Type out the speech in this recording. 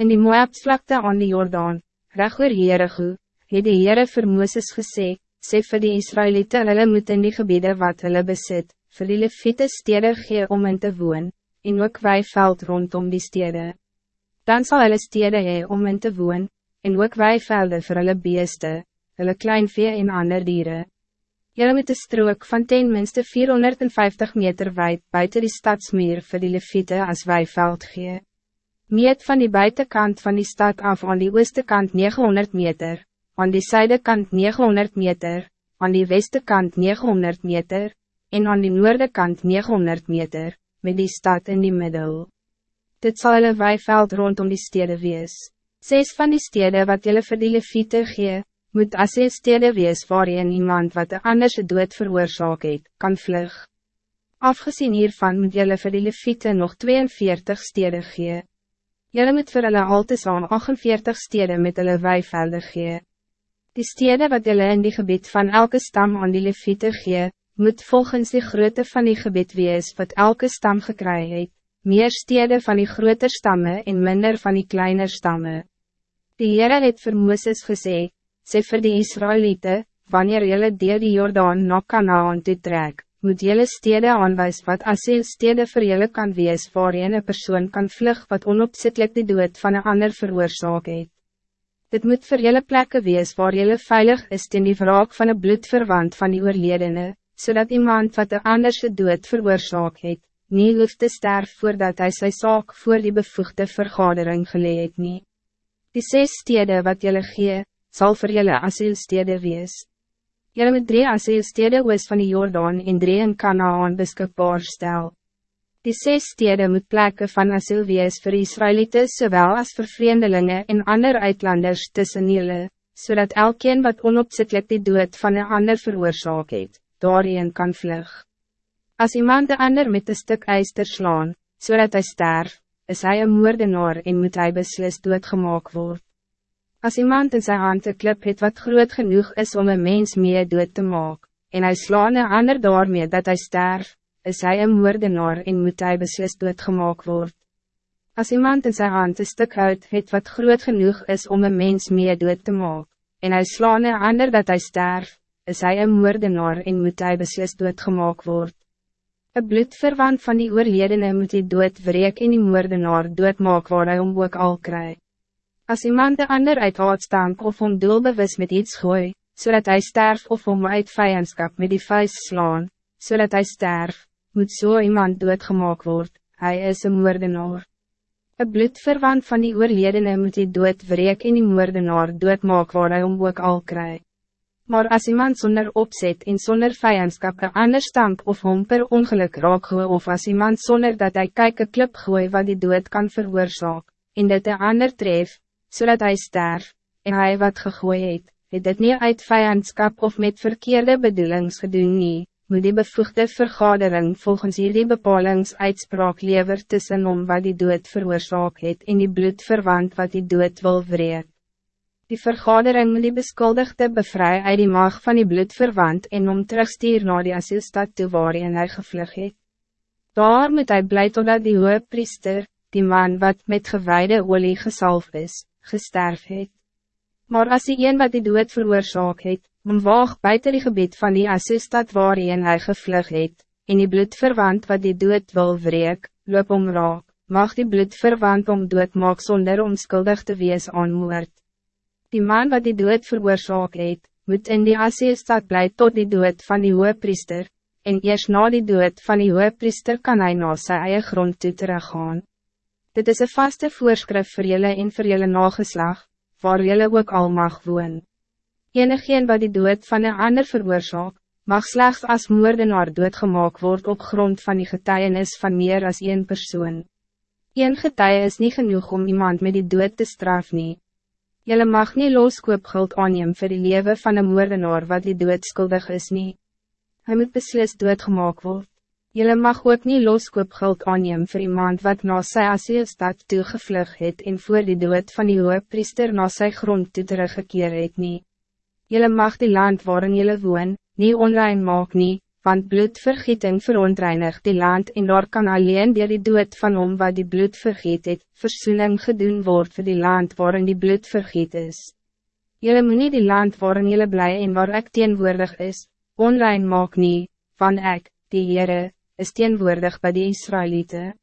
In die Moabsvlakte aan die Jordaan, reg oor Jericho, het die Heere vir Mooses gesê, sê vir die Israëlieten hulle moet in die gebieden wat hulle besit, vir die leviete stede gee om in te woon, en ook weiveld rondom die stede. Dan zal hulle stede hee om in te woon, en ook weivelde vir hulle beeste, hulle kleinvee en ander dieren. Jylle moet een strook van ten minste 450 meter wijd buiten die stadsmuur vir die leviete as weiveld gee meet van die buitenkant van die stad af aan die ooste kant 900 meter, aan die zuidekant 900 meter, aan die weste kant 900 meter, en aan die noorde kant 900 meter, met die stad in die middel. Dit zal hulle weiveld rondom die stede wees. Zes van die stede wat julle vir die leviete gee, moet as een stede wees waarin iemand wat de anderse dood veroorzaak het, kan vlug. Afgezien hiervan moet julle vir die leviete nog 42 stede gee. Jylle moet vir hulle al te saam 48 steden met hulle weivelde gee. Die steden wat jylle in die gebied van elke stam aan die leviete gee, moet volgens die grootte van die gebied wees wat elke stam gekry het, meer steden van die groter stammen en minder van die kleiner stammen. Die Heere het vir Mooses gesê, sê vir die Israëlieten, wanneer jylle deel die Jordaan na Kanaan toe trek, moet jelle stede aanwijs wat asiel stede vir jelle kan wees waar een persoon kan vlug wat onopzettelijk de dood van een ander veroorzaak het. Dit moet vir jelle plekken wees waar jelle veilig is in die wraak van een bloedverwant van die oorledene, zodat iemand wat de anderse dood veroorzaak het, nie hoef te sterf voordat hij zijn zaak voor die bevoegde vergadering geleid nie. Die zes stede wat jelle gee, zal vir jelle asielstede wees. Jylle moet drie asielstede oos van die Jordaan en drie in Kanaan beskikbaar stel. Die zes stede moet plekken van asiel wees vir Israëlieten zowel als vir vreemdelingen en ander uitlanders tussen jylle, zodat elkeen wat onopzettelijk die dood van een ander veroorzaak het, daarin kan vlug. Als iemand de ander met een stuk ijster slaan, zodat hij sterft, is hij een moordenaar en moet hij beslist doodgemaak worden. Als iemand in zijn hand een klip het wat groot genoeg is om een mens mee dood te maken, en hij slaan een ander daarmee dat hij sterft, is hij een moordenaar en moet hij beslist doodgemaak worden. Als iemand in zijn hand een stuk uit het wat groot genoeg is om een mens mee dood te maken, en hij slaan een ander dat hij sterft, is hij een moordenaar en moet hij beslist doodgemaak worden. Een bloedverwant van die oorledene moet die dood wreek en die moordenaar doodmaak waar hij om ook al krijgt. Als iemand de ander uit haatstank of om doelbewus met iets gooi, zodat hij sterft of om uit vijandskap met die vuist slaan, zodat hij sterft, moet zo so iemand doodgemaak worden. hij is een moordenaar. Een bloedverwant van die oorledene moet die dood wreek en die moordenaar doodmaak waar hy om ook al kry. Maar als iemand zonder opzet en zonder vijandskap een ander stamp of hom per ongeluk raak gooi of als iemand zonder dat hij kyk een klip gooi wat die dood kan veroorzaak, en dit een ander tref, zodat hij sterf, en hij wat gegooid het, het dit niet uit vijandskap of met verkeerde bedoelings gedoen nie, moet die bevoegde vergadering volgens hierdie bepalings uitspraak lever tussen om wat die dood veroorzaak het en die bloedverwant wat die dood wil wreed. Die vergadering moet die beskuldigde bevry uit die mag van die bloedverwant en om terugstuur na die asielstad toe waarin hy gevlug het. Daar moet hij blij totdat die hoge priester, die man wat met gewijde olie gesalf is, gesterf het. Maar als die een wat die dood veroorzaak het, om waag buiten die gebied van die assistad waarin hij gevlug het, en die bloedverwant wat die dood wil wreek, loop om raak, mag die bloedverwant om dood maak zonder onskuldig te wees aan moord. Die man wat die dood veroorzaak het, moet in die assistad blij tot die dood van die priester, en eerst na die dood van die priester kan hij na sy eie grond toe teruggaan. Dit is een vaste voorschrift voor jullie en voor jullie nageslag, waar jullie ook al mag woon. Enigeen wat die dood van een ander veroorzaak, mag slechts als moordenaar doodgemaak word op grond van die getuienis van meer als één persoon. Een getuie is niet genoeg om iemand met die dood te straf nie. Jylle mag niet loskoopgeld aanneem vir die leven van een moordenaar wat die dood skuldig is nie. Hy moet beslist doodgemaak word. Jelle mag ook niet loskoopgeld aanneem voor iemand wat na sy asielstad toegevlug het en voor die dood van die priester na sy grond toe teruggekeer het nie. Jelle mag die land waarin jelle woon, niet onrein maak nie, want bloedvergieting verontreinigt die land en daar kan alleen dier die dood van hom wat die bloed vergiet het, versoening gedoen word voor die land waarin die bloed vergiet is. Jylle moet nie die land waarin jylle bly en waar ek teenwoordig is, onrein maak nie, van ek, die Heere, is teenwoordig bij die Israëlieten.